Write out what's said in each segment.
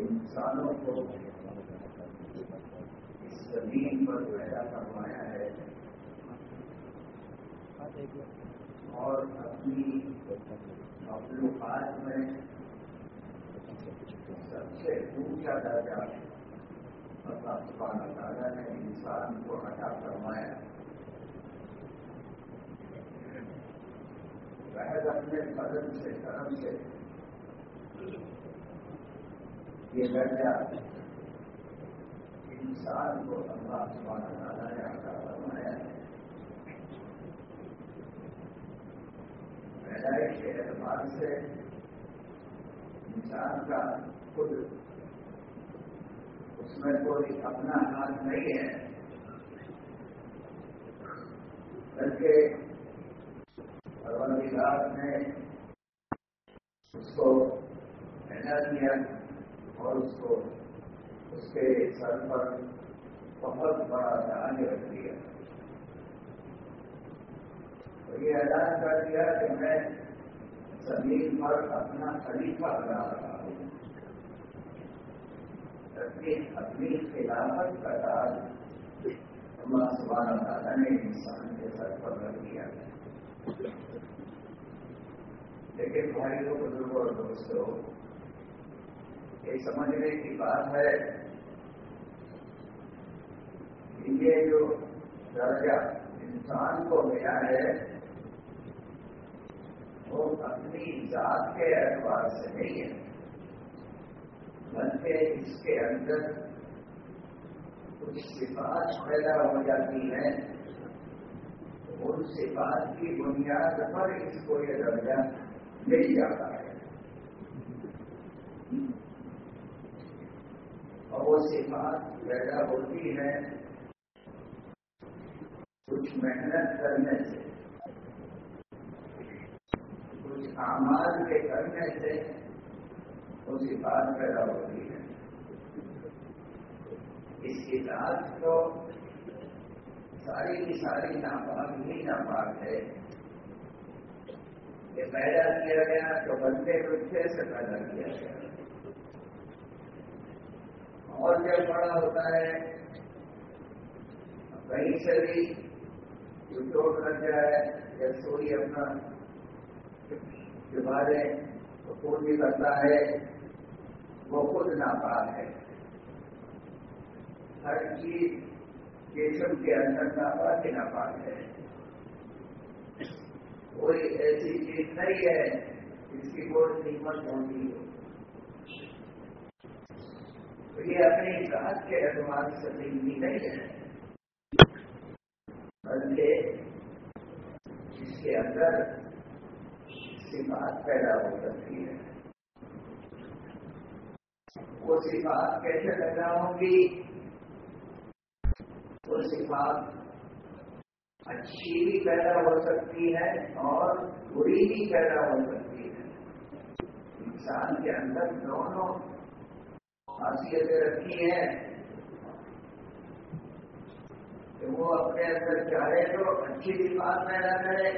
इंसानों को इस ज़मीन पर पैदा करवाया है और अपनी मखलूक़ात में सबसे ऊँचा दर्जा अल्लाह सुबहान तआला ने इंसान को अटा फरमाया महज अपने कदम से कर्म से ये दर्जा इंसान को अल्लाह सुबहान तआला ने अटा फरमाया पैदाइश के एतबार से इंसान का खुद उसमें कोई अपना हाथ नहीं है बल्कि परवरदिगार ने उसको पैदा किया और उसको उसके सर पर बहुत बड़ा दान रख दिया तो ये ऐलान कर दिया कि मैं ज़मीन पर अपना खलीफा बना रहा हूँ। अपनी अपनी खिलाफत का सुबहान ताला ने इंसान के सर पर रख दिया लेकिन भाइयों बुज़ुर्गों और दोस्तों ये समझने की बात है कि ये जो दर्जा इंसान को मिला है, वो अपनी जात के एतबार से नहीं है। बल्कि इसके अंदर कुछ सिफात पैदा हो जाती है उन सिफात की बुनियाद पर इसको ये दर्जा मिल जाता है। और वो सिफात पैदा होती है कुछ मेहनत करने से, कुछ आमाल के करने से वो सिफात पैदा होती है। इसकी लाश तो सारी की सारी नापाक ही नापाक है। ये पैदा किया गया तो बंदे रुच्छे से पैदा किया गया। और जब बड़ा होता है कहीं से भी जो चोट लग जाए या सोई अपना जुबारे तो खून निकलता है वो खुद नापाक है। हर चीज़ केशव के अंदर नापाक ही नापाक है। कोई ऐसी चीज़ नहीं है जिसकी कोई कीमत होती हो। तो ये अपने जात के अनुमान से ज़िंदगी नहीं है बल्कि इसके अंदर सिफात पैदा हो सकती है। वो सिफात कैसे पैदा होंगी वो सिफात अच्छी भी पैदा हो सकती है और बुरी भी पैदा हो सकती है इंसान के अंदर दोनों खासियतें रखी हैं कि वो अपने अंदर चाहे तो अच्छी सिफात पैदा करे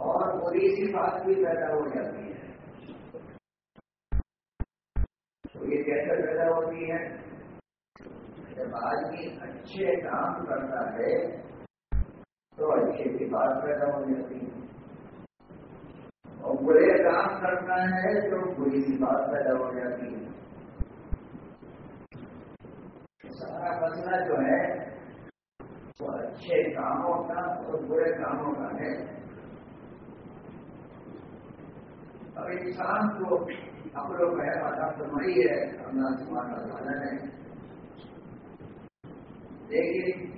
और बुरी सिफात भी पैदा हो जाती है। ये कैसे पैदा होती है? जब आदमी अच्छे काम करता है तो अच्छे की बात पैदा हो जाती है। और बुरे काम करता है तो बुरी सिफात पैदा हो जाती है। सारा मसला जो है, वो अच्छे कामों का और बुरे कामों का है। अब इंसान को हम लोग पता फरमाई है अल्लाह सुबहान ताला ने लेकिन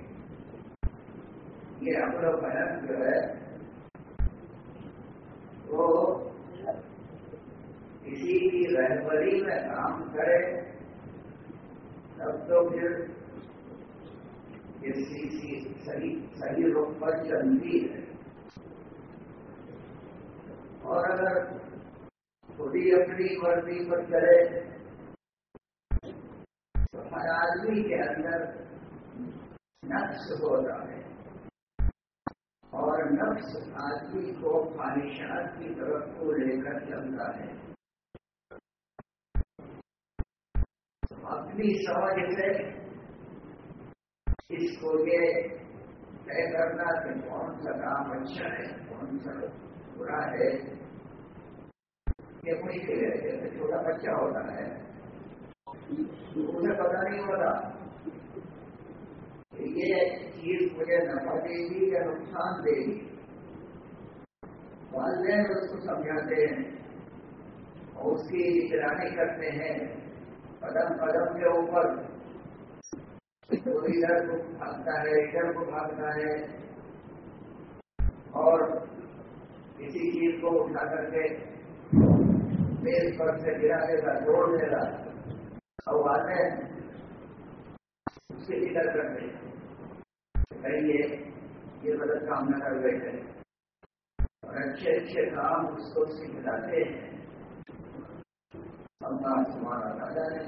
ये लोग बयान जो है, वो किसी की रहबरी में काम करे, तब तो फिर ये सही सही पर चलती है। और अगर ही अपनी मर्ज़ी पर चले। तो हर आदमी के अंदर नक्स होता है और नक्स आदमी को खालिशात की तरफ़ को लेकर चलता है। अपनी समझ से इसको ये तय करना कि कौन सा काम अच्छा है, कौन सा बुरा है। ये मुश्किल है जैसे छोटा बच्चा होता है। उसे पता नहीं होता। ये चीज़ मुझे नफा देगी या नुकसान देगी। वालदेन उसको समझाते हैं और उसकी निगरानी करते हैं, कदम कदम के ऊपर। वो इधर को भागता है, इधर को भागता है। और किसी चीज़ को उठा करके मेज पर से गिरा देगा जोड़ देगा और आते उसके फ़िक्र करते कहिए, ये गलत काम न कर बैठे और अच्छे अच्छे काम उसको सिखलाते हैं। अल्लाह तुम्हारा राजा ने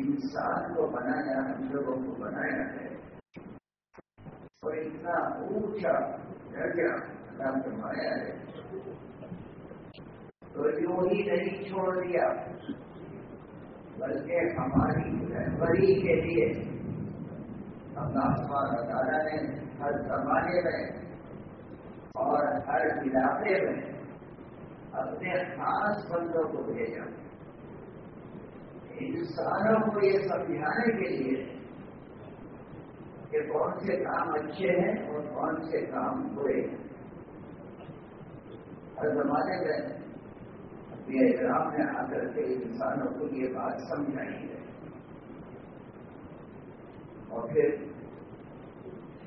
इंसान को बनाया, हम लोगों को बनाया है। और इतना ऊँचा, दर्जा अल्लाह फरमाया है। तो यूँ ही नहीं छोड़ दिया, बल्कि हमारी रहबरी के लिए सुबहान ताला ने हर जमाने में और हर इलाके में अपने खास बंदों को भेजा। इंसानों को ये समझाने के लिए कि कौन से काम अच्छे हैं और कौन से काम बुरे हैं। हर जमाने में ये राम ने आकर के इंसानों को ये बात समझाई है। और फिर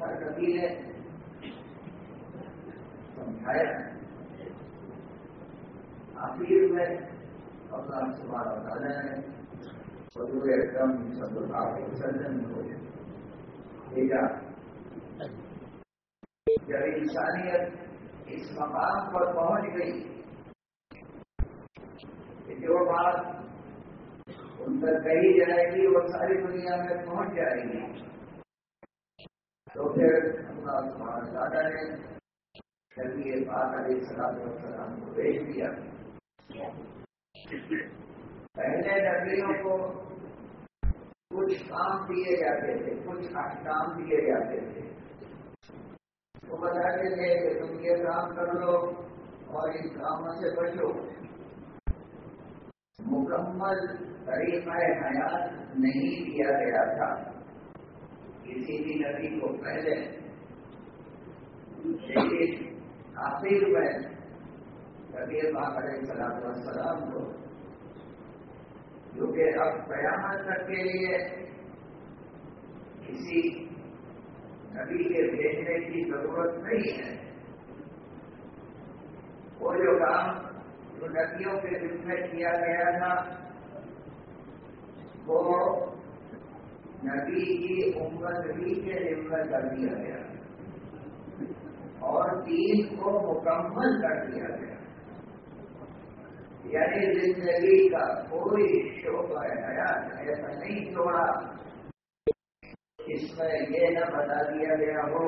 कभी ने समझाया। आखिर में अल्लाह सुबह बताना है हजूर एकदम सल्लल्लाहु को भेजा जब इंसानियत इस मकाम पर पहुँच गई कि बात उन पर कही जाएगी, वो सारी दुनिया में पहुँच जाएगी। तो फिर दादा ने जब ये बात अली सलाम को भेज दिया पहले नबियों को कुछ काम दिए जाते थे, कुछ अहकाम दिए जाते थे। वो बताते थे कि तुम ये काम कर लो और इन कामों से बचो। मुकम्मल तरीका हयात नहीं दिया गया था। किसी भी नबी को पहले लेकिन आखिर में कभी सलाम को, जो कि अब कयामत तक के लिए किसी नबी के भेजने की ज़रूरत नहीं है। वो जो काम जो नदियों के रूप में किया गया था। वो नबी की ही के जिम्मे कर दिया गया। और दीन को मुकम्मल कर दिया गया। यानी ज़िंदगी का कोई शोभा हयात ऐसा नहीं छोड़ा इसमें ये न बता दिया गया हो,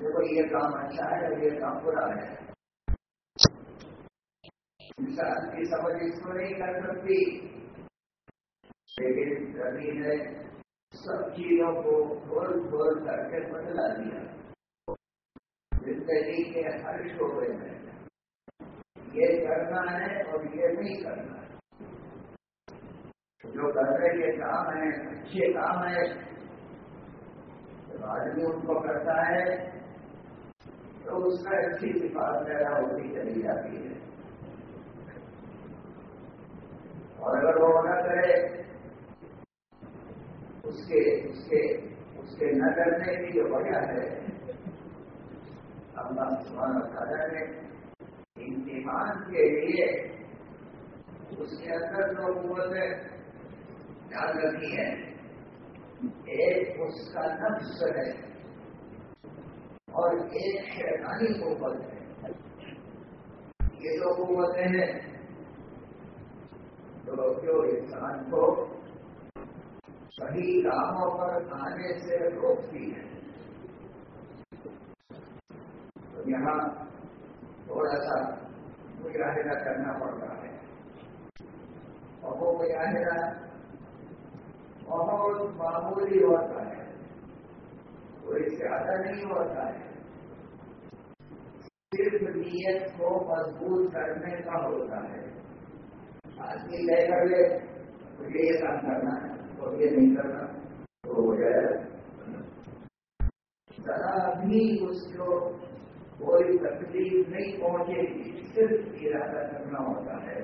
देखो ये काम अच्छा है ये काम बुरा है। की समझ इसको नहीं कर सकती लेकिन कभी ने सब चीज़ों को खोल खोल करके बदला दिया ज़िंदगी के हर शोबे में ये करना है और ये नहीं करना है जो कर रहे ये काम है अच्छे काम है जब आदमी उनको करता है तो उसका अच्छी सिफात पैदा होती चली जाती है। और अगर वो न करे उसके उसके उसके न करने की जो वजह है, अल्लाह सुबहान ने इम्तिहान के लिए उसके अंदर दो कुतें ध्यान रखी है, एक उसका नफ्स है और एक शैतानी कुत है। ये दो कुतें हैं तो जो इंसान को सही राहों पर आने से रोकती है तो यहाँ थोड़ा सा मुजाहिदा करना पड़ता है और वो मुजाहिदा बहुत मामूली होता है कोई ज़्यादा नहीं होता है सिर्फ़ नीयत को मज़बूत करने का होता है। आदमी तय कर ले तो ये काम करना है और ये नहीं करना तो हो जाएगा जरा भी उसको कोई तकलीफ़ नहीं पहुंचेगी सिर्फ़ इरादा करना होता है।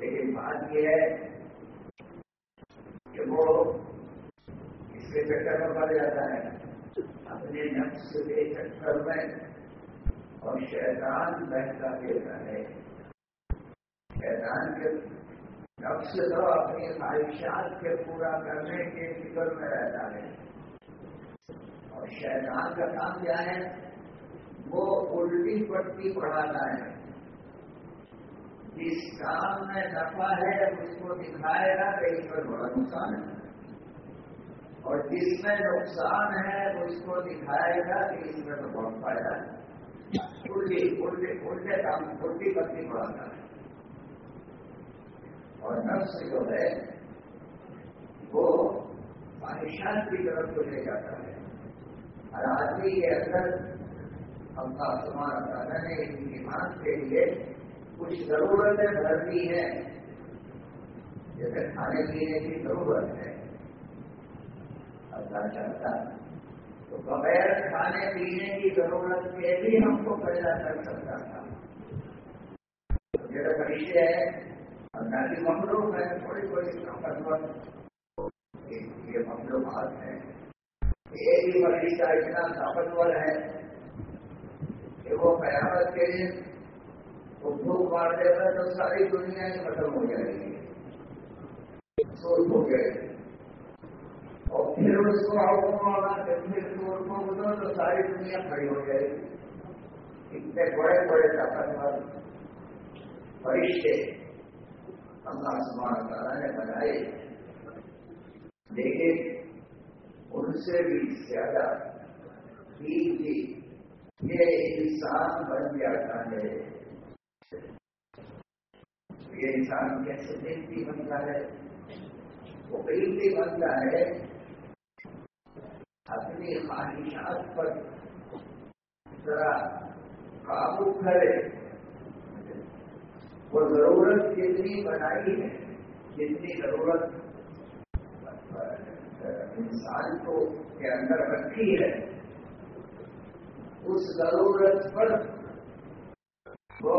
लेकिन बात यह है कि वो इसके चक्कर में पड़ जाता है। अपने नफ्स के चक्कर में और शैतान बहता देता है। शैतान के नफ्स तो अपनी ख्वाहिशात के पूरा करने के फ़िक्र में रहता है। और शैतान का काम क्या है? वो उल्टी पट्टी पढ़ाता है। जिस काम में नफा है, उसको दिखाएगा कि इस पर बड़ा नुकसान है। और जिसमें नुकसान है, उसको दिखाएगा कि इसमें तो बहुत फ़ायदा है। उल्टी उल्टे उल्टे काम उल्टी पत्ती बढ़ाता है। और नर्स जो है वो परेशान की तरफ़ को ले जाता है। और आदमी के अंदर अल्लाह तुम्हारा ने ईमान के लिए कुछ जरूरतें भर दी है। जैसे खाने पीने की ज़रूरत है। अल्लाह चाहता तो बगैर खाने पीने की ज़रूरत के भी हमको पैदा कर सकता था। मेरा परिचय है, अल्लाह की ममलूक है थोड़ी थोड़ी ताकतवर ये ममलूमात है। ये भी मरीजा इतना ताकतवर है कि वो कयामत के दिन वो भूख मार देता तो सारी दुनिया ही खत्म हो जाएगी। सोच हो। गए और फिर उसको हुक्म होगा फिर चोर को बोलो तो सारी दुनिया खड़ी हो जाएगी इतने बड़े बड़े ताकतवर फरिश्ते अल्लाह सुबहान ताला ने बनाए लेकिन उनसे भी ज़्यादा कीमती ये इंसान बन जाता है ये इंसान कैसे कीमती बनता है? वो कहीं भी बनता है अपनी ख्वाहिशात पर जरा काबू करे। वो ज़रूरत जितनी बनाई है, जितनी ज़रूरत इंसान को के अंदर रखी है, उस ज़रूरत पर वो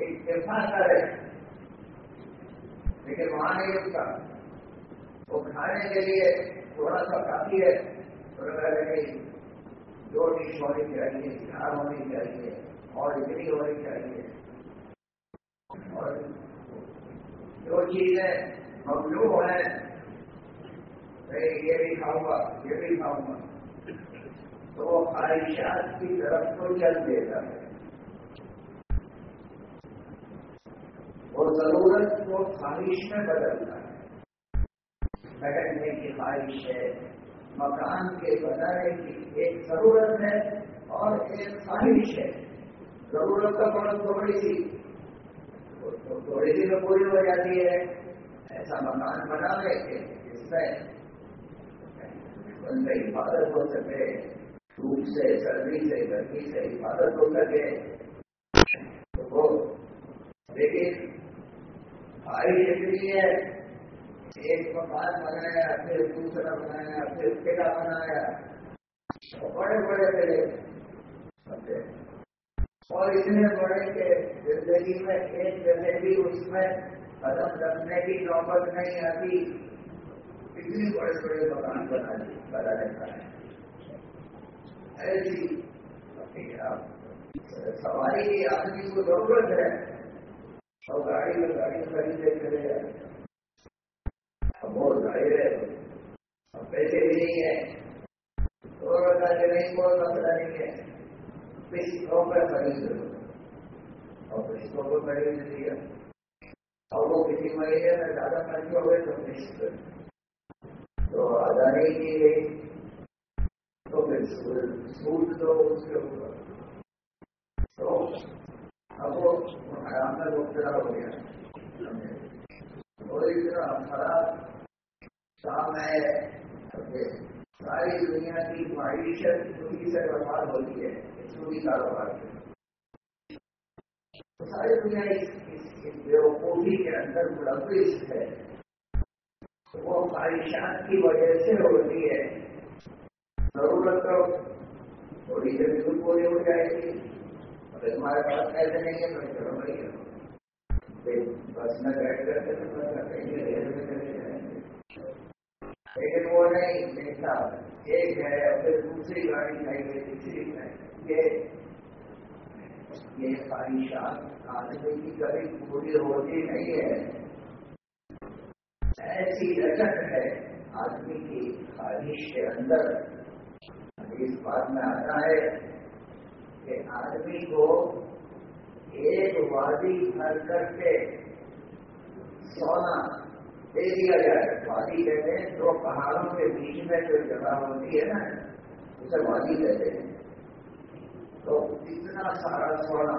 इतफा करे। लेकिन वहाँ नहीं रुकता। वो खाने के लिए थोड़ा सा काफ़ी है। तो लगे दो होनी चाहिए चार होनी चाहिए और इतनी होनी चाहिए और जो चीज़ें ममलू है ये भी खाऊँगा ये भी खाऊँगा तो ख्वाहिशात की तरफ़ को चल देता है और ज़रूरत को ख्वाहिश में बदलता है बैठने की ख्वाहिश है मकान के बनाने की एक ज़रूरत है और एक ख्वाहिश है। ज़रूरत का फ़र्क थोड़ी सी तो थोड़ी सी तो पूरी हो जाती है। ऐसा मकान बना लेके जिसमें उनसे हिफाजत हो सके, धूप से, सर्दी से, गर्मी से हिफाजत हो सके। तो लेकिन ख्वाहिश इतनी है एक मकान बनाया, फिर दूसरा बनाया, फिर किला बनाया। तो बड़े बड़े बनते और इतने बड़े के ज़िंदगी में एक जगह भी उसमें कदम रखने की नौबत नहीं आती। इतने बड़े बड़े मकान बना बना रहता है। ऐसी सवारी आदमी को ज़रूरत है। और गाड़ी में गाड़ी खरीदे चले जाए ज़ाहिर है। पैसे भी नहीं है। तो नहीं कोई मसला नहीं है। को पर और किसी को खरीद लिया और वो किसी में ज़्यादा खर्च हो गए तो निश्चित तो की गई। तो फिर सूद दो उसके ऊपर। तो अब वो आराम मुक्तरा हो गया। तो इतना खराब है। सारी दुनिया की माइशत चूड़ी से बर्बाद होती है। चूड़ी कारोबार तो सारी दुनिया बेवकूफ़ी के अंदर मुलविस है। तो वो ख्वाहिशात की वजह से होती है। ज़रूरत तो थोड़ी देर बिल्कुल पूरी हो जाएगी। अगर तुम्हारे पास ऐसे नहीं है तो चलो भाई। बस में बैठ करके कहीं नहीं देखता एक है फिर दूसरी गाड़ी चाहिए तीसरी चाहिए ये ये ख्वाहिशात आदमी की कभी पूरी होती नहीं है ऐसी रचक है आदमी की ख्वाहिश के अंदर इस बात में आता है कि आदमी को एक वादी भर करके सोना दे दिया जाए वादी कहते हैं दो पहाड़ों के बीच में जो जगह होती है ना, उसे वादी कहते हैं। तो इतना सारा सोना,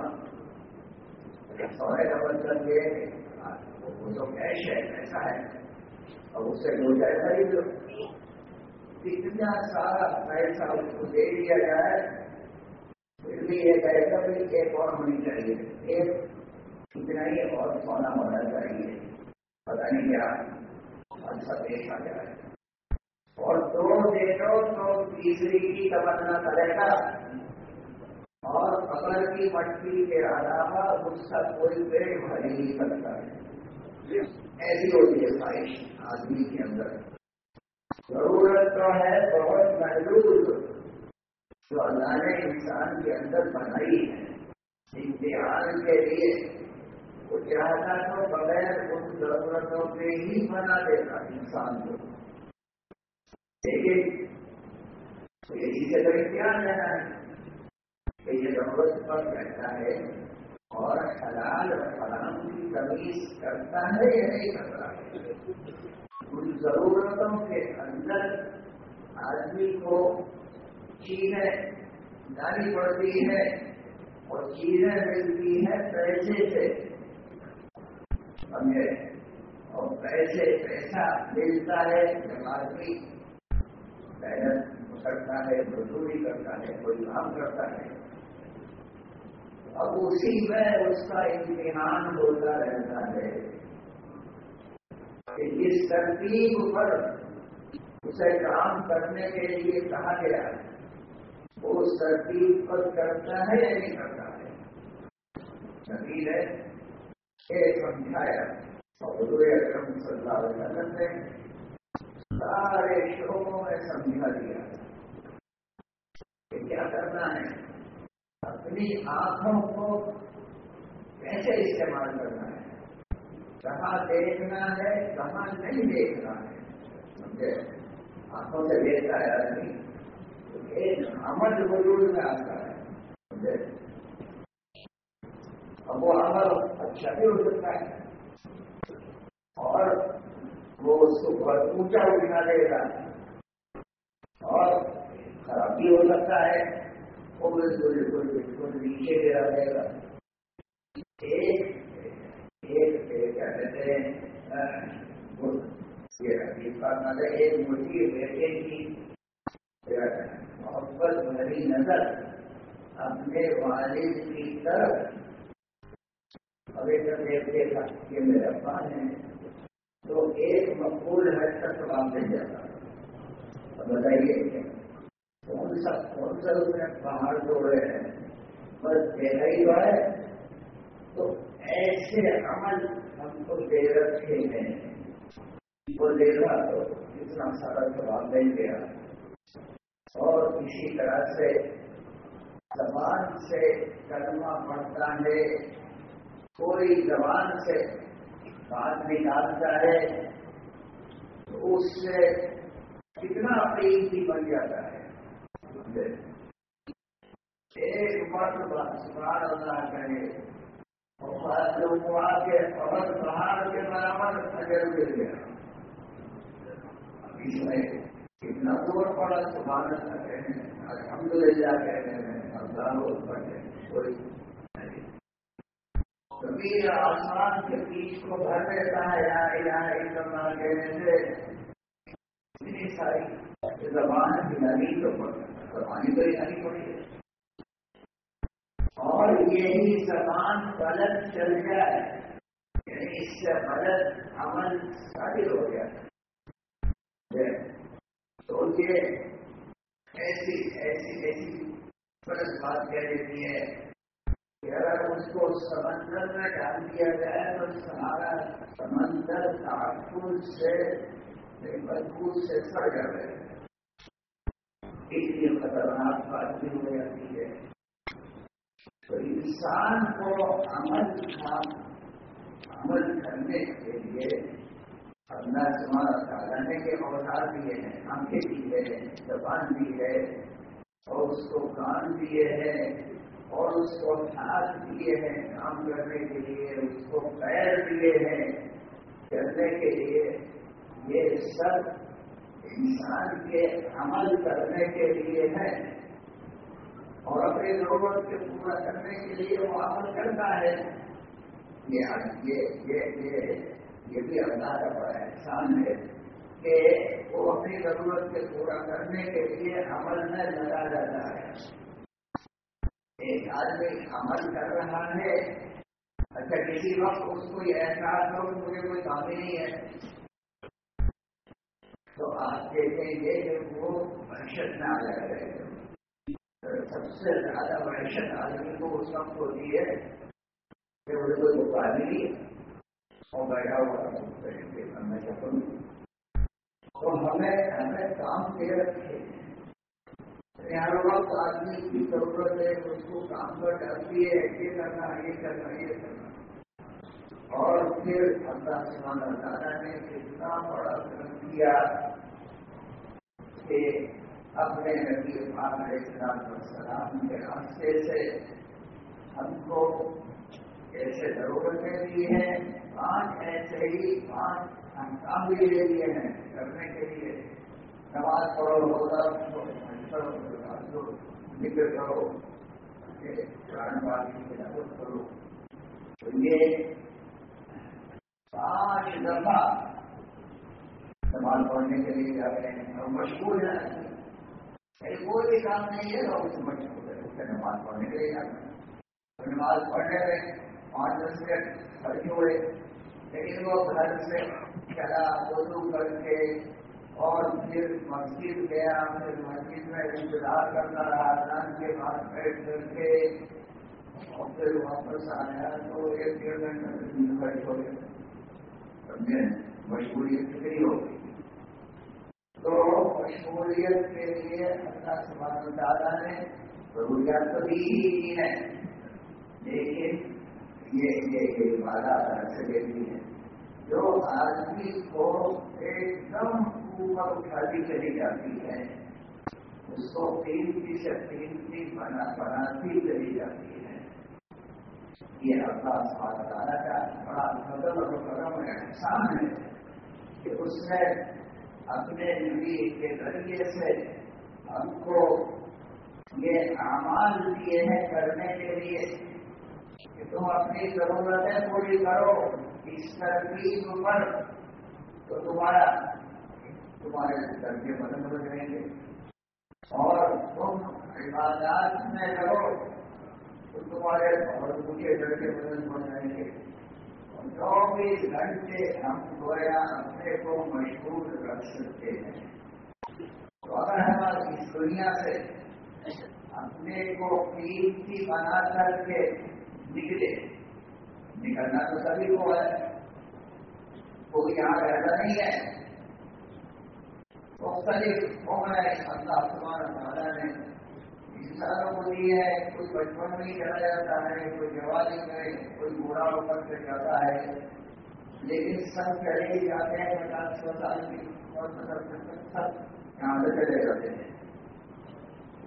सोने का मतलब ये वो तो कैश है ऐसा है और उससे हो जाए लो इतना सारा पैसा उसको दे दिया जाए, फिर भी ये कहेगा एक और होनी चाहिए। एक इतना ही और सोना होना चाहिए पता नहीं क्या। अच्छा देश आ जाए और दो देशों तो तीसरी की तमन्ना करेगा। और कमर की मट्टी के अलावा उसका कोई पेड़ भर ही नहीं सकता है। ऐसी होती है ख्वाहिश आदमी के अंदर। ज़रूरत तो है बहुत महदूद। जो अल्लाह ने इंसान के अंदर बनाई है, इम्तिहान के लिए वो चाहता तो बगैर उन जरूरतों पे ही बना देता इंसान को। तो यही से तो इम्तिहान लेना है? कि ये ज़रूरत पर रहता है और हलाल और हराम की तमीज करता है या नहीं करता है? उन जरूरतों के अंदर आदमी को चीज़ें जानी पड़ती है और चीज़ें मिलती है पैसे से। समझे और पैसे, पैसा मिलता है जब आदमी मेहनत करता है, मजदूरी करता है, कोई काम करता है। अब उसी में उसका इम्तिहान होता रहता है कि जिस तरतीब पर उसे काम करने के लिए कहा गया है, वो उस तरतीब पर करता है या नहीं करता है? नबी है। समझाया और सल्लल्लाहु ने सारे शोकों में समझा दिया कि क्या करना है अपनी आँखों को कैसे इस्तेमाल करना है कहाँ देखना है कहाँ नहीं देखना है समझे आँखों से देखता है आदमी तो एक अमल वजूद में आता है समझे अब वो अमल अच्छा भी हो सकता है और वो उसको बहुत ऊँचा उठा देगा और खराब भी हो सकता है वो बिल्कुल बिल्कुल बिल्कुल नीचे गिरा देगा एक एक क्या कहते हैं ये मतलब एक मुर्गी बेटे की मोहब्बत भरी नज़र अपने वालिद की तरफ़ अभी तक देख देखा ये मेरा पान है तो एक मकबूल है काम मिल जाता अब बताइए कौन सा कौन सा उसने पहाड़ तोड़े हैं? बस देखा ही है। तो ऐसे अमल हमको दे रखे हैं। वो देखा तो इतना सारा जवाब मिल गया और इसी तरह से जबान से कलमा पड़ता है। कोई जबान से बात निकालता है तो उससे कितना प्रेम बन जाता है। एक बात सुबह अल्लाह कहे और आके और पहाड़ के बराबर अजर गिर गया। इसमें इतना दूर पड़ा तो भारत कहते हैं अलहमदुल्ला कहते हैं, अल्लाह कोई कभी आसमान के बीच को भर देता है, या इलाहा इल्लल्लाह कहने से इतनी सारी जबान नदी तो जबानी तो नदी पड़ी है। और यही जबान गलत चल जाए यानी इससे गलत अमल शादी हो गया तो ये ऐसी ऐसी ऐसी गलत बात कह देती है। अगर उसको समंदर में डाल दिया जाए तो सारा समंदर ताकुल से मज़बूत से सड़ जाए इसलिए खतरनाक बात भी हो जाती है। तो इंसान को अमल का, अमल करने के लिए अल्लाह सुमारा तालाने के अवतार दिए हैं, आँखें दी है, जबान दी है, और उसको कान दिए हैं। और उसको हाथ दिए हैं, काम करने के लिए, उसको पैर दिए हैं, चलने के लिए, ये सब इंसान के अमल करने के लिए है। और अपने ज़रूरत के पूरा करने के लिए वो अमल करता है। ये ये ये ये ये भी अल्लाह का बड़ा एहसान है कि वो अपनी ज़रूरत के पूरा करने के लिए अमल में लगा जाता है। एक आदमी अमल कर रहा है। अच्छा किसी वक्त उसको ये एहसास हो कि मुझे कोई काम ही नहीं है। तो आप देखेंगे कि वो वहशत ना लग रहे तो सबसे ज़्यादा वहशत आदमी को उस वक्त होती है कि मुझे कोई दुकान नहीं और बैठा हुआ मैं सफल तो हमें हमें काम के रखे हर वक्त आदमी की ज़रूरत है उसको काम पर डालती है ये करना ये करना ये करना और फिर अल्लाह सुबहान ताला ने कितना बड़ा कर्म किया कि अपने नबी सलाम के रास्ते से हमको ऐसे जरूरतें दी हैं पाँच ऐसे ही पाँच काम भी ले लिए हैं करने के लिए नमाज़ पढ़ो रोजा ज़िक्र करो पाँच दफ़ा नमाज़ पढ़ने के लिए जा रहे हैं और मशहूर है कोई भी काम नहीं है तो उससे मशहूर है उससे नमाज़ पढ़ने के लिए जाना तो नमाज़ पढ़ने में पाँच दस मिनट खर्च हुए लेकिन वो घर से चला वज़ू करके और फिर मस्जिद गया, फिर मस्जिद में इंतज़ार करता रहा दान के बाद बैठ करके, और फिर वापस आया तो एक डेढ़ घंटे खर्च हो गया। समझे मजबूरी कितनी हो गई तो मशमूलियत के लिए अल्लाह सुबहान ताला ने जरूरियात तो दी ही है। लेकिन ये ये ये वादा से देती है, जो आदमी को एकदम ऊपर उठाती चली जाती है। उसको कीमती से कीमती बना बनाती चली जाती है। ये सुबहान ताला का बड़ा फजल और करम एहसान है कि उसने अपने नबी के ज़रिए से हमको ये अमाल दिए हैं करने के लिए कि तुम अपनी जरूरतें पूरी करो। इस तरकीब पर तो तुम्हारा तुम्हारे दर्जे बदल हो जाएँगे और तुम इबादत में करो तो तुम्हारे बहुत ऊँचे दर्जे बदल बन जाएँगे। चौबीस घंटे हम गोया अपने को मशहूर रख सकते हैं तो अगर इस दुनिया से अपने को कीमती बना करके निकले, निकलना तो सभी को है। कोई यहाँ रहता नहीं है। मुख्तलिफ़ है। कोई बचपन में चला जाता है, कोई जवानी में, कोई बूढ़ा होकर जाता है। लेकिन सब चले ही जाते हैं पचास सौ साल की और सब यहाँ से चले जाते हैं।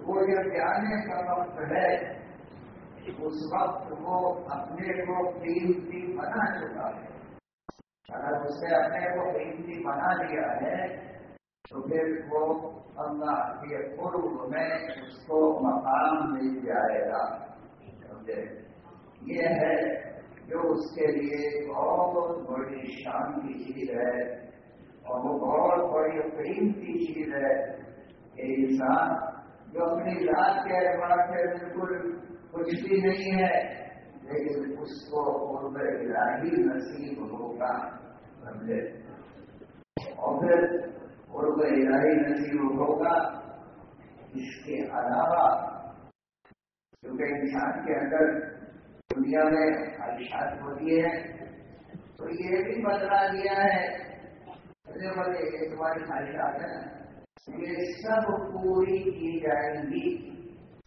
वो जब जाने का वक्त है, उस वक्त वो अपने को कीमती बना चुका है। अगर उसने अपने को कीमती बना लिया है तो फिर वो अल्लाह के पूर्व में उसको मकाम मिल जाएगा। समझे? ये है जो उसके लिए बहुत बड़ी शान की चीज़ है और वो बहुत बड़ी प्रेम की चीज़ है ये इंसान जो अपनी जात के अखबार से बिल्कुल कुछ भी नहीं है, लेकिन उसको पूर्व इलाही नसीब होगा। समझे? और फिर पूर्व इलाही नसीब होगा। इसके अलावा क्योंकि इंसान के अंदर दुनिया में ख्वाहिशात होती है तो ये भी बदला दिया है। बड़े बड़े ये तुम्हारी ख्वाहिशात है। ये सब पूरी की जाएँगी,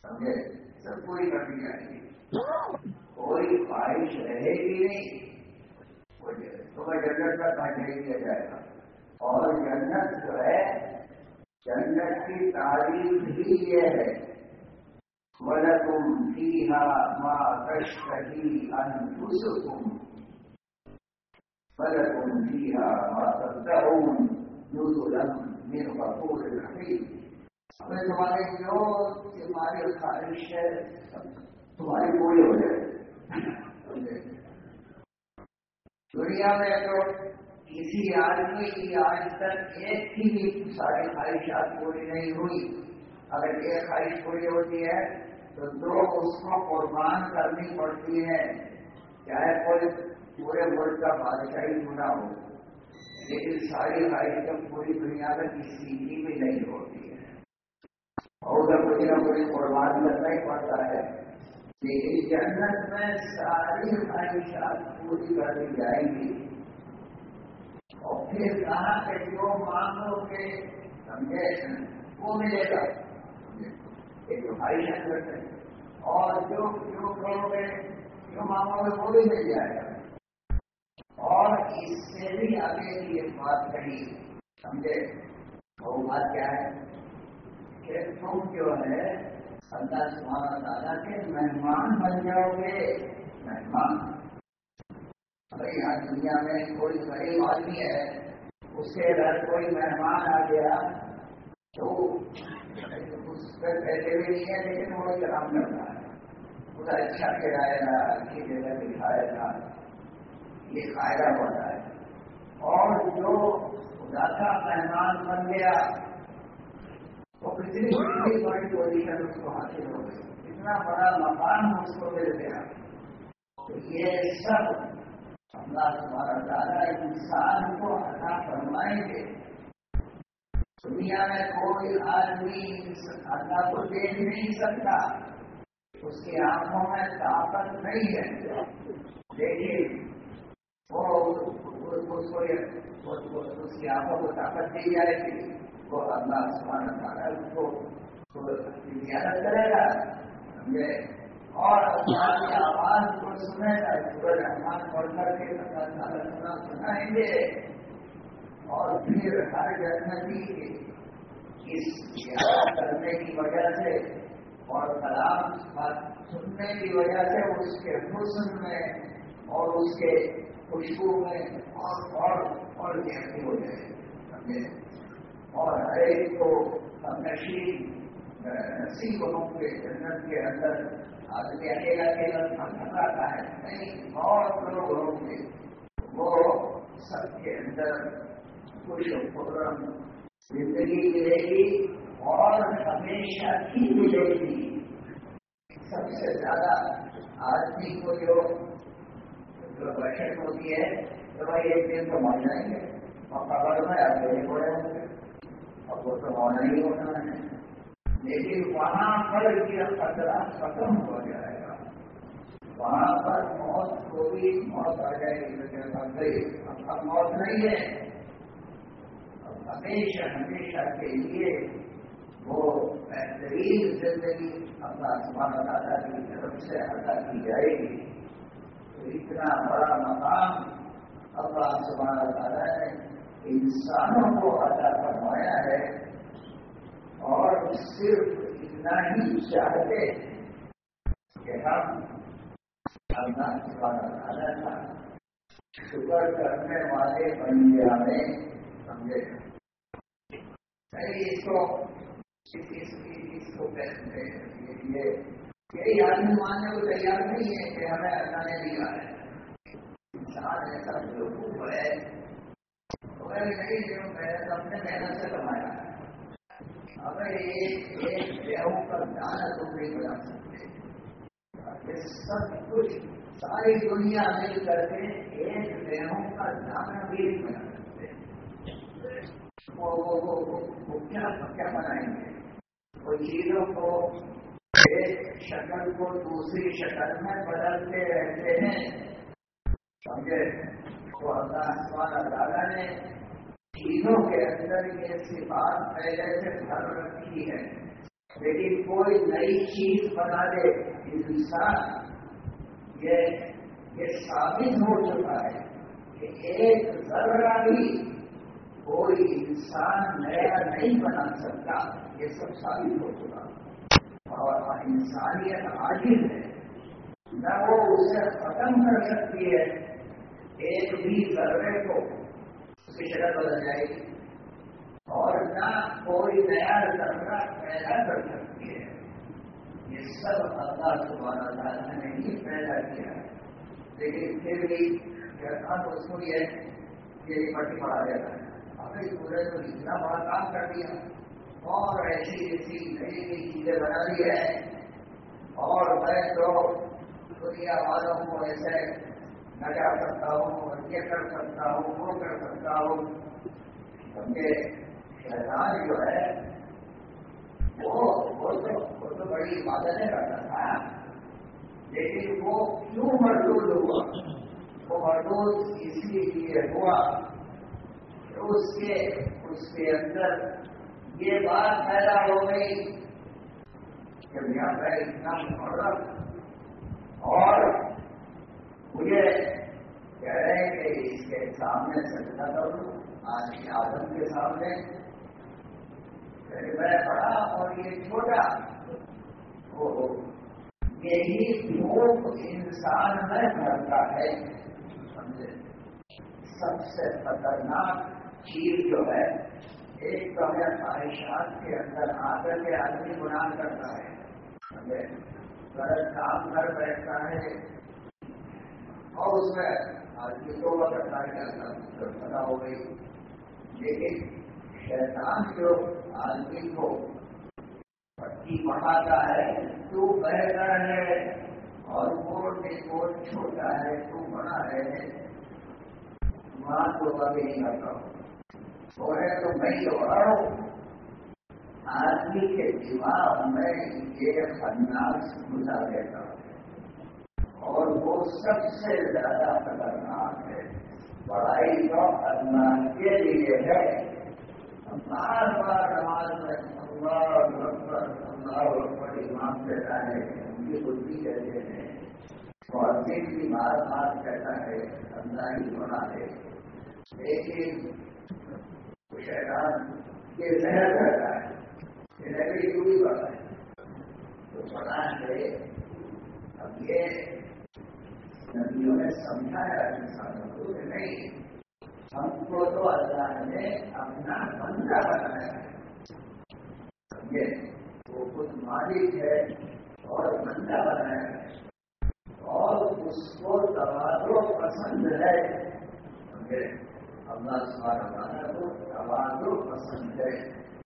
समझे? सब पूरी कर दी जाएँगी। कोई ख्वाहिश रहेगी नहीं। तुम्हें जन्नत का कहा दिया जाएगा। और जन्नत जो है, जन्नत की तारीफ़ ही ये है। वलकुम फीहा मा तश्तही अनफुसुकुम वलकुम फीहा मा तदऊन नुजुलन मिन गफूर हमें तुम्हारे जो, तुम्हारी ख्वाहिश है, तुम्हारी पूरी हो जाए। दुनिया में तो किसी आदमी की आज तक एक की भी सारी ख्वाहिशात पूरी नहीं हुई। अगर एक ख्वाहिश पूरी होती है तो दो उसको कुर्बान करनी पड़ती है। चाहे कोई पूरे मुल्क का बादशाही जुड़ा हो, लेकिन सारी तो पूरी दुनिया में किसी की भी नहीं होती है। और उधर कुछ ना कुछ कुर्बान करना ही पड़ता है। लेकिन जन्नत में सारी ख्वाहिशात पूरी कर दी जाएँगी। और फिर कहा कि जो मांगोगे समझे वो मिलेगा। एक तो करते हैं और जो जो करोगे जो मांगोगे वो भी मिल जाएगा। और इससे भी आगे की एक बात कही, समझे? वो बात क्या है? कि तुम जो है अल्लाह सुबहाना दादा के मेहमान बन जाओगे। मेहमान। यहाँ दुनिया में कोई गरीब आदमी है, उसके घर कोई मेहमान आ गया तो उसका पैसे भी नहीं है, लेकिन वो काम करता है। उसका अच्छा खिलाएगा अच्छी जगह दिखाएगा ये फ़ायदा होता है। और जो खुदा मेहमान बन गया, वो कितनी कितनी बड़ी पोजिशन उसको हासिल हो गई। इतना बड़ा मकान उसको मिल गया। तो ये सब अल्लाह तुम्हारा दादा इंसान को अदा फरमाएँगे। दुनिया में कोई आदमी अल्लाह को देख नहीं सकता। उसकी आँखों में ताकत नहीं है। लेकिन वो उसको उसकी आँखों को ताकत दी जाएगी वो अल्लाह सुबहान ताला उसको इजाज़त करेगा। और आवाज़ को सुनेगा सूरज रहमान पढ़ करके अल्लाह सुनाएँगे। और फिर हर जन्नती इस करने की वजह से और कलाम सुनने की वजह से उसके हुसन में और उसके खुशबू में और और और ज्ञानी हो जाए। समझे? और हर एक को नशीब नसीब होंगे जन्नत के अंदर। आदमी अकेला अकेला थकाता है नहीं बहुत लोग होंगे वो सबके अंदर कुछ पूर्ण ज़िंदगी मिलेगी और हमेशा ही मिलेगी सबसे ज़्यादा आदमी को जो बचत होती है तो भाई एक दिन तो मर जाएँगे और कबर में अकेले पड़े होंगे और वो तो होना ही होना है। लेकिन वहाँ पर यह खतरा खत्म हो जाएगा। वहाँ पर मौत को भी मौत आ जाएगी लेकिन अब मौत नहीं है। हमेशा हमेशा के लिए वो बेहतरीन ज़िंदगी अपना सुबह दादा की तरफ़ से अदा की जाएगी। तो इतना बड़ा मकाम अपना सुबह दादा ने इंसानों को अदा करवाया है। और सिर्फ़ इतना ही चाहते कि हम अपना था करने वाले बन जाए समझे इसको इसको ये यही आदमी मानने को तैयार नहीं है कि हमें अल्लाह ने दिया है। इंसान ऐसा बेवकूफ़ है। तो नहीं जो मैंने तो अपने मेहनत से कमाया। है हमें एक एक गेहूँ का दाना बना सकते ये सब कुछ सारी दुनिया मिल करके एक गेहूँ का दाना भी बना सकते वो वो वो वो क्या क्या बनाएँगे वो चीज़ों को एक शक्ल को दूसरी शक्ल में बदलते रहते हैं समझे तो अल्लाह ने चीज़ों के अंदर ये सिफात पहले से भर रखी है। लेकिन कोई नई चीज़ बना दे इंसान ये ये साबित हो चुका है कि एक जरा भी कोई इंसान नया नहीं बना सकता, ये सब साबित हो चुका और इंसानियत आजिज है। न वो उसे खत्म कर सकती है, एक भी सर्वे को उसकी शक्ल बदल जाएगी। और न कोई नया जर्रा पैदा कर सकती है। ये सब अल्लाह सुबह ने ही पैदा किया है। लेकिन फिर भी तो उसको ये ये पट्टी पड़ा देता है। हमें पूरे को इतना बड़ा काम कर दिया। और ऐसी ऐसी नई नई चीज़ें बना दी है। और मैं तो दुनिया वालों को ऐसे नचा सकता हूँ ये कर सकता हूँ, वो कर सकता हूँ। समझे शैतान जो है, वो वो तो वो तो बड़ी इबादतें करता था। लेकिन वो क्यों मरदूद हुआ? वो मरदूद इसीलिए हुआ उसके उसके अंदर ये बात पैदा हो गई कि पर इतना मुहर्रम और मुझे कह रहे हैं कि इसके सामने सजदा करूँ आज आदम के सामने। मैं बड़ा और ये छोटा। वो यही भूख इंसान में भरता है। समझे? सबसे खतरनाक चीज़ जो है, एक तो है ख्वाहिशात के अंदर आकर के आदमी गुनाह करता है। गलत काम कर बैठता है। और उसमें आदमी तो वह करता है कि पता हो गई। लेकिन शैतान जो आदमी को पट्टी बढ़ाता है, तू बेहतर है और वो कोट छोटा है, तू बड़ा है। वहाँ तो कभी नहीं करता हूँ सोए तो मैं दोहराओ आदमी के दिमाग में ये खन्नास घुसा देता और वो सबसे ज़्यादा खतरनाक है। पढ़ाई तो अल्लाह के लिए है। बार बार नमाज़ में अल्लाह अकबर, अल्लाह इमाम कहता है उनकी बुद्धि कहते हैं। और दिन की बार बात कहता है, अल्लाह ही बना है। लेकिन शैतान ये जहर रहता है ये नकली दूरी वाला है। तो बना है, अब ये नदियों ने समझाया इंसानों को नहीं हमको तो अल्लाह ने अपना बंदा बनाया है समझे वो खुद मालिक है और बंदा बनाया है और उसको तबादो पसंद है अल्लाह सुबहाना को तवादो पसंद है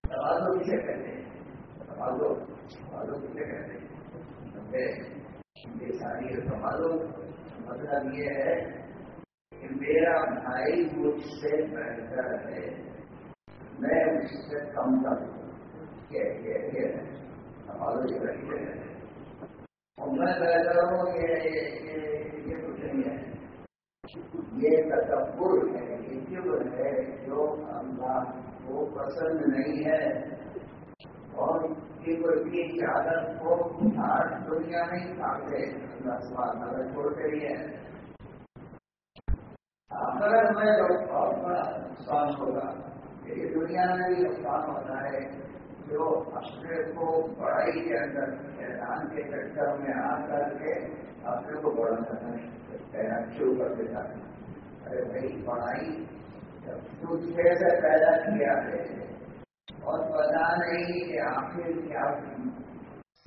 तवादो किसे कहते हैं तवादो तवादो किसे कहते हैं ये सारी तवादो मतलब ये है कि मेरा भाई मुझसे बेहतर है। मैं उससे कम कर ये ये ये ये रही है। और मैं बेहतर हूँ, ये ये ये कुछ नहीं है। ये तकबुर है किब्र है जो अल्लाह को पसंद नहीं है। और की आदत को आज दुनिया नहीं खाते अल्लाह स्वाद छोड़ते ही है। आखिरत में जो बहुत बड़ा नुकसान होगा, ये दुनिया में भी नुकसान होता है जो अपने को पढ़ाई के अंदर, शैतान के चक्कर में आ करके अपने को बड़ा करना शुरू कर देता है। अरे भाई, पढ़ाई जब तुझे से पैदा किया है और पता नहीं कि आखिर क्या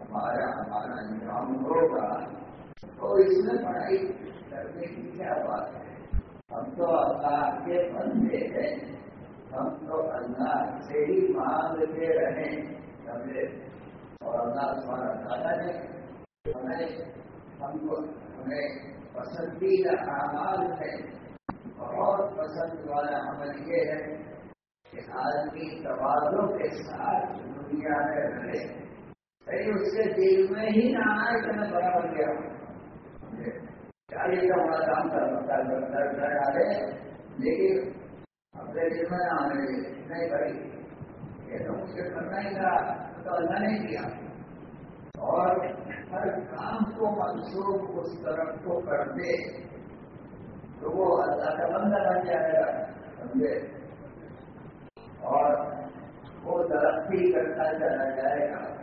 हमारा हमारा अंजाम होगा। तो इसमें पढ़ाई करने की क्या बात है? हम तो अल्लाह के बंदे हैं। हम तो अल्लाह से ही मांगते रहे। समझे? और अल्लाह हमारा दादा ने हमें, हमको, हमें पसंदीदा अमाल है। बहुत पसंद वाला अमल ये है कि आदमी तबादों के साथ दुनिया में रहे कहीं उसके दिल में ही ना आए कि मैं बड़ा बन गया चालीस का बड़ा काम कर सकता है कर डाले लेकिन अपने दिल में ना आने नहीं भाई ये तो मुझे करना ही था तो अल्लाह नहीं किया और हर काम को मनसूख उस तरफ़ को कर दे तो वो अल्लाह का बंदा बन जाएगा समझे और वो तरक्की करता चला जाएगा।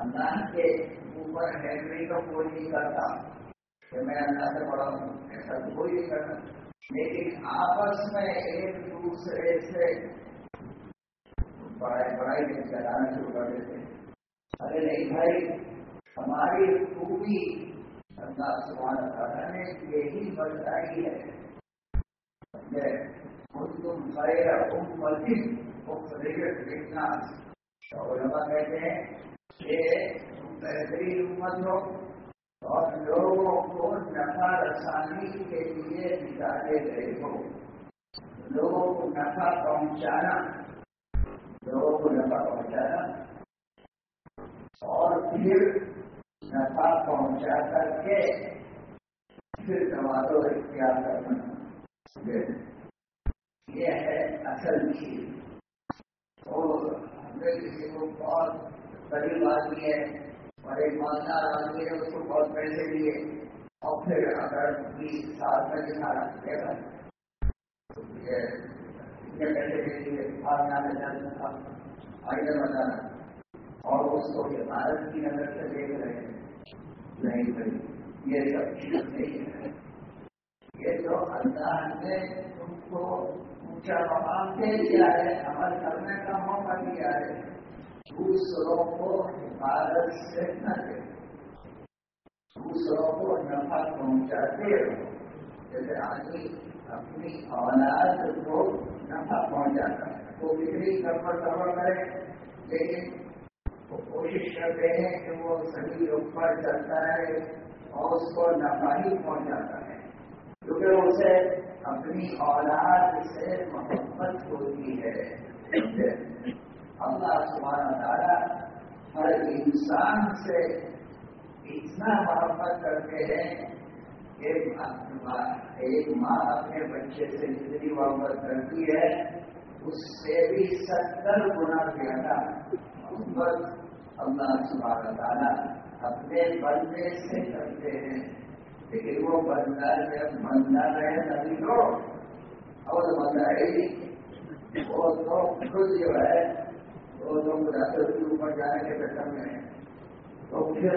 अल्लाह के ऊपर हैंडरी का कोई नहीं करता। कि मैं अल्लाह से बड़ा हूँ, ऐसा कोई नहीं करता। लेकिन आपस में एक दूसरे से पढ़ाई पढ़ाई में चलाना शुरू कर देते अरे नहीं भाई, हमारी खूबी अल्लाह सुबह ताला ने यही बताई है। तुम खैर कहते हैं तुम बेहतरीन हो और लोगों को नफा रसानी के लिए निकाले गए हो लोगों को नफा पहुंचाना लोगों को नफा पहुंचाना और फिर नफा पहुँचा करके फिर नवाजो इख्तियार करना। ये है असल चीज़। हमने किसी को बहुत गरीब आदमी है, और एक मालदार आदमी है उसको बहुत पैसे दिए, और फिर अगर बीस साल दिखाना देगा तो इतने पैसे दे दिए भागना में जाना आगे बताना। और उसको इमारत की नज़र से देख रहे हैं। नहीं भाई, ये सब चीज़ नहीं है। ये तो अल्लाह ने तुमको मकाम दे दिया है अमल करने का मौका दिया है दूसरों को हिफाजत से न दे दूसरों को नफा पहुंचाते रहो जैसे आदमी अपनी औलाद को नफा पहुंचाता है वो बिक्री गड़बड़ गड़बड़ करे लेकिन वो कोशिश करते हैं कि वो सही लोग पर चलता है और उसको नफा ही पहुंचाता है क्योंकि उसे अपनी औलाद से मोहब्बत होती है। अल्लाह सुबहाना ताला हर इंसान से इतना मोहब्बत करते हैं एक एक माँ अपने बच्चे से जितनी मोहब्बत करती है, उससे भी सत्तर गुना ज़्यादा मोहब्बत अल्लाह सुबहाना ताला अपने बंदे से करते हैं। लेकिन वो बंदा जब बंदा रहे तभी तो। और बंदा है वो तो खुद जो है, वो तो मुदासर के ऊपर जाने के चक्कर में तो फिर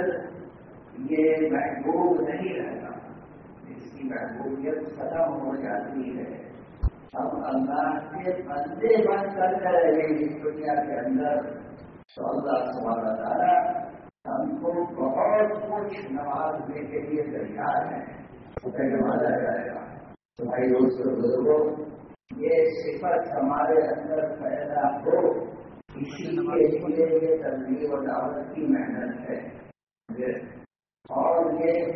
ये महबूब नहीं रहता। इसकी महबूबियत खत्म हो जाती है। हम अल्लाह के बंदे बन कर रहे इस दुनिया के अंदर। तो अल्लाह सुबह तारा हमको बहुत कुछ नवाजने के लिए तैयार है। नवाजा जाएगा। तो भाई दोस्तों बुजुर्गो, ये सिफत हमारे अंदर पैदा हो, इसी के लिए ये तबलीग और दावत की मेहनत है। और ये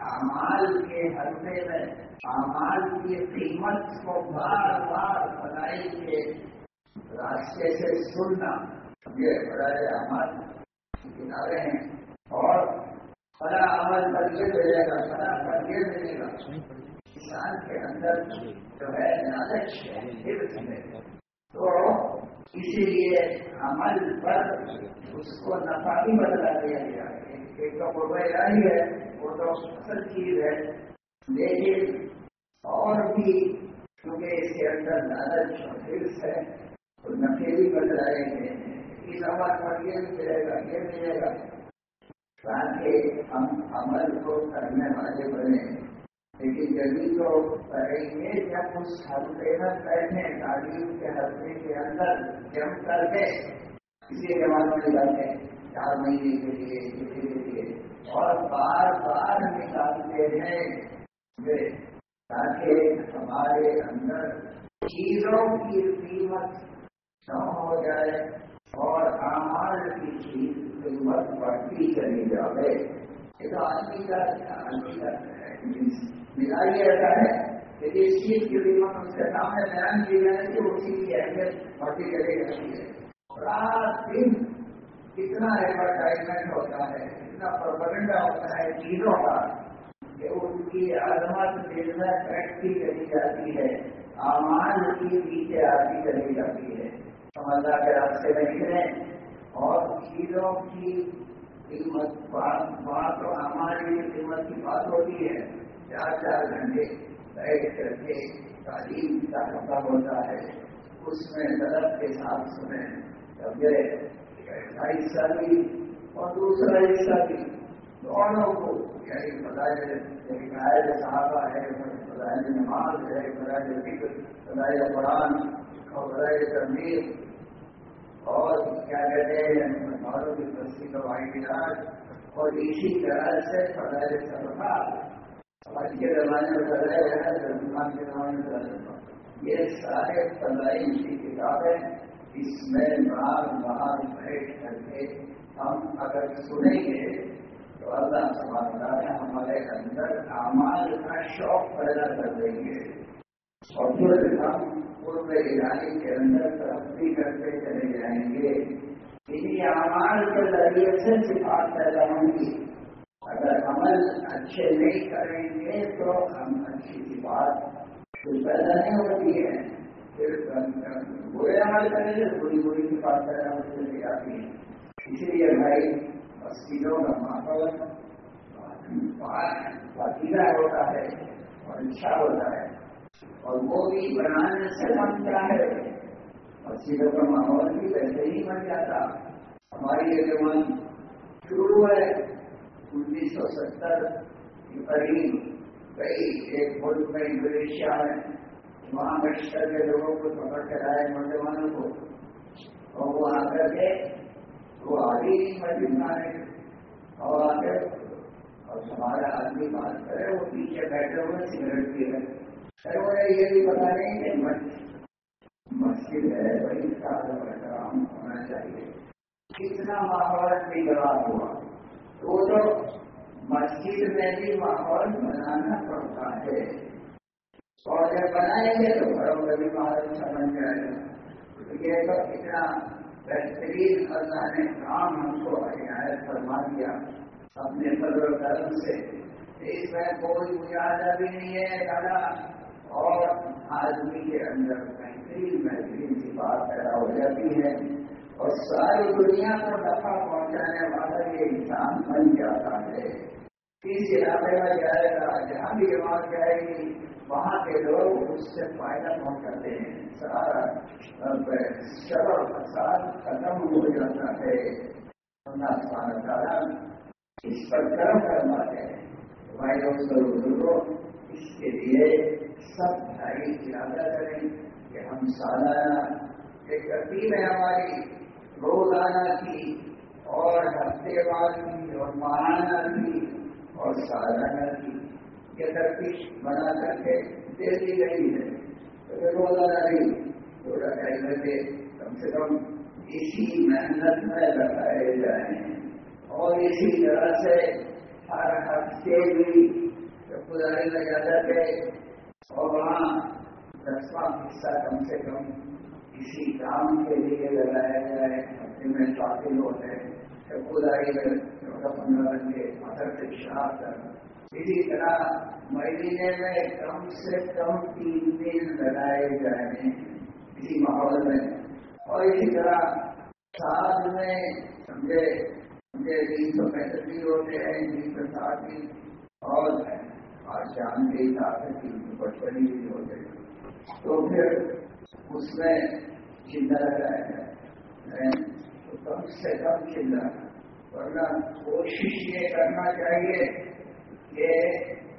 अमाल के हल्के में, अमाल की कीमत को बार बार बनाई के रास्ते से सुनना, ये बड़ा अमाल किनारे हैं। और बड़ा अमल करके मिलेगा बड़ा करके मिलेगा। किसान के अंदर जो है लालच है तो इसीलिए अमल पर उसको नफा ही बदला दिया गया एक तो बुरबैया ही है वो तो असल चीज़ है। लेकिन और भी क्योंकि इसके अंदर लालच और हिर्स है तो नफे भी बदलाए गए हैं। इस अमल पर ये मिलेगा ये मिलेगा ताकि हम अमल को करने वाले बने लेकिन जल्दी तो करेंगे जब उस हफ़्ते में बैठे तालीम के हफ़्ते के अंदर जम करके किसी जमाने में जाते चार महीने के लिए किसी के लिए और बार बार निकालते हैं ताकि हमारे अंदर चीज़ों की कीमत न हो जाए। और आमाल की चीज़ कीमत बढ़ती चली जाए ये तो आदमी का आदमी का मिलाई ऐसा है कि जिस चीज़ की कीमत उसके सामने बयान की जाए कि उसी की अहमियत बढ़ती चली जाती है। रात दिन कितना एडवर्टाइजमेंट होता है, कितना प्रबंधा होता है, चीज़ों का कि उनकी अजमत दिल में बैठती चली जाती है आमान की पीछे आती चली जाती है। हम अल्लाह के रास्ते में निकले और चीज़ों की कीमत बात तो हमारी कीमत की बात होती है। चार चार घंटे बैठ करके तालीम का खत्म होता है। उसमें तलब के साथ सुने। तब ऐसा हिस्सा भी और दूसरा हिस्सा भी। दोनों को यानी फजाइल साहबा है फजाइल नमाज़ है फजाइल फ़िक्र फजाइल कुरान और फजाइल तरमीर और क्या कहते हैं मालूम की का वाहिदात और इसी तरह से फजाइल सरफा आज के जमाने में फजाइल है रमज़ान के जमाने में फजाइल ये सारे फजाइल की किताबें इसमें बार बार बैठ करके हम अगर सुनेंगे तो अल्लाह है हमारे अंदर अमाल का शौक पैदा कर देंगे। और फिर हम पूर्व ईरानी के अंदर तरक्की करते चले जाएँगे। इन्हीं अमाल के ज़रिए से सिफात पैदा होंगी, अगर अमल अच्छे नहीं करेंगे तो हम अच्छी सिफात पैदा नहीं होती है। फिर बुरे अमल करेंगे बुरी बुरी सिफात पैदा होती चली जाती है। इसलिए भाई, मस्जिदों का माहौल वसीला होता है और अच्छा होता है। और वो भी बनाने से बनता है। मस्जिदों का माहौल भी वैसे ही बन जाता। हमारी ये जवान शुरू है उन्नीस सौ सत्तर के करीब। कई एक मुल्क में इंडोनेशिया में वहाँ बस्तर के लोगों को पकड़ कर आए नौजवानों को। और वो आकर के वो आगे ही मस्जिद में और आकर और हमारा आदमी बात करे, वो पीछे बैठे हुए सिगरेट पी रहे ये भी बता रहे मस्जिद है वही साधन एहतराम होना चाहिए कितना माहौल बिगड़ा हुआ? तो तो मस्जिद में भी माहौल बनाना पड़ता है। और जब बनाएँगे तो घरों में भी माहौल बन जाएगा ये तो इतना बेहतरीन काम हमको हिदायत फरमा दिया। अपने कर्म से। इसमें कोई मुजादा भी नहीं है, दादा। और आदमी के अंदर बेहतरीन बेहतरीन की बात पैदा हो जाती है और सारी दुनिया को नफा पहुँचाने वाला ये इंसान बन जाता है। किस इलाके में जाएगा, जहाँ भी जमात जाएगी, वहाँ के लोग उससे फ़ायदा पहुंचाते हैं। सारा शबर फसाद खत्म हो जाता है। इस पर कर्म करवाते हैं। भाई दोस्तों इसके लिए सब भाई इरादा करें कि हम सालाना एक तरतीब है हमारी, रोज़ाना की और हफ्तेवार की और माहाना की और सालाना की। ये तरतीब बना करके दे दी गई है। तो रोज़ाना नहीं दो ढाई घंटे कम से कम इसी मेहनत में लगाए जाए। और इसी तरह से हर हफ़्ते भी खुदारी में जाते थे और वहाँ दसवां हिस्सा कम से कम इसी काम के लिए लगाया जाए हफ़्ते में शामिल होते हैं। खुदारी में चौदह पंद्रह घंटे अदर से शाह इसी तरह महीने में कम से कम तीन दिन लगाए जाए इसी माहौल में। और इसी तरह साल में समझे समझे तीन सौ पैंसठ दिन होते हैं, तीन सौ साठ दिन और शाम के हिसाब से तीन होते हैं तो फिर उसमें चिंता लगाया जाए तो कम से कम चिल्लाना वरना कोशिश ये करना चाहिए कि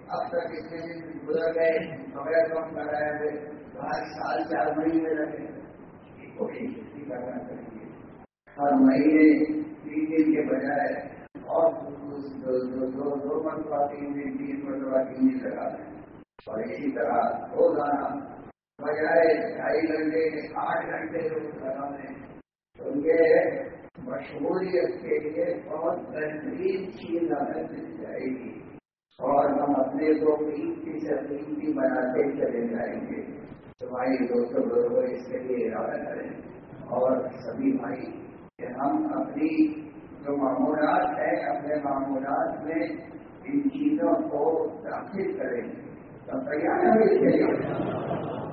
अब तक इतने दिन गुजर गए बगैर कम कराए हुए हर साल चार महीने लगे कोशिश भी करना चाहिए हर महीने तीन दिन के बजाय और दो दो दो तीन तीन मरतबा लगा दें। और इसी तरह रोज़ाना बजाय ढाई घंटे, आठ घंटे लगा तो उनके मशहूरियत के लिए बहुत बेहतरीन चीज़ हमें मिल जाएगी। और हम अपने को कीमती से कीमती बनाते चले जाएँगे। तो भाई, दोस्तों बरबर इसके लिए इरादा करें। और सभी भाई, कि हम अपनी जो मामूलात है अपने मामूलात में इन चीज़ों को दाखिल करें। तो तैयार है।